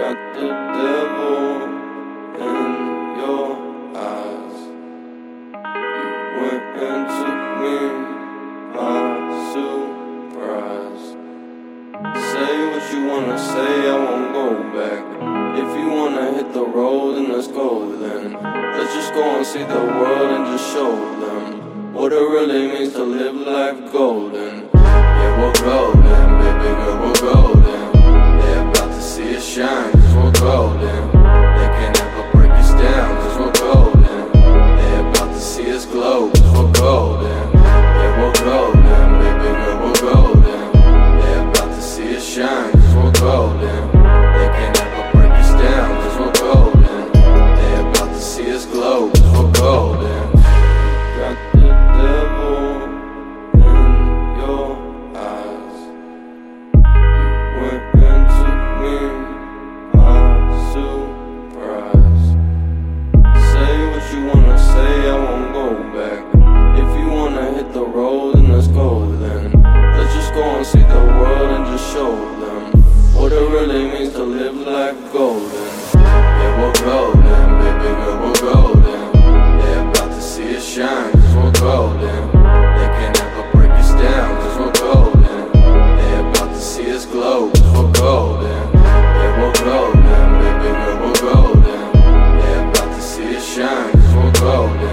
got the devil in your eyes. You went and took me by surprise. Say what you wanna say, I won't go back. If you wanna hit the road, then let's go then. Let's just go and see the world and just show them what it really means to live life golden. Yeah, we're golden, cause we're golden. go and see the world and just show them what it really means to live like golden. Yeah, we're golden, baby girl, we're golden. They're about to see us shine, cause we're golden. They can never break us down, cause we're golden. They're about to see us glow, cause we're golden. Yeah, we're golden, baby girl, we're golden. They're about to see us shine, cause we're golden.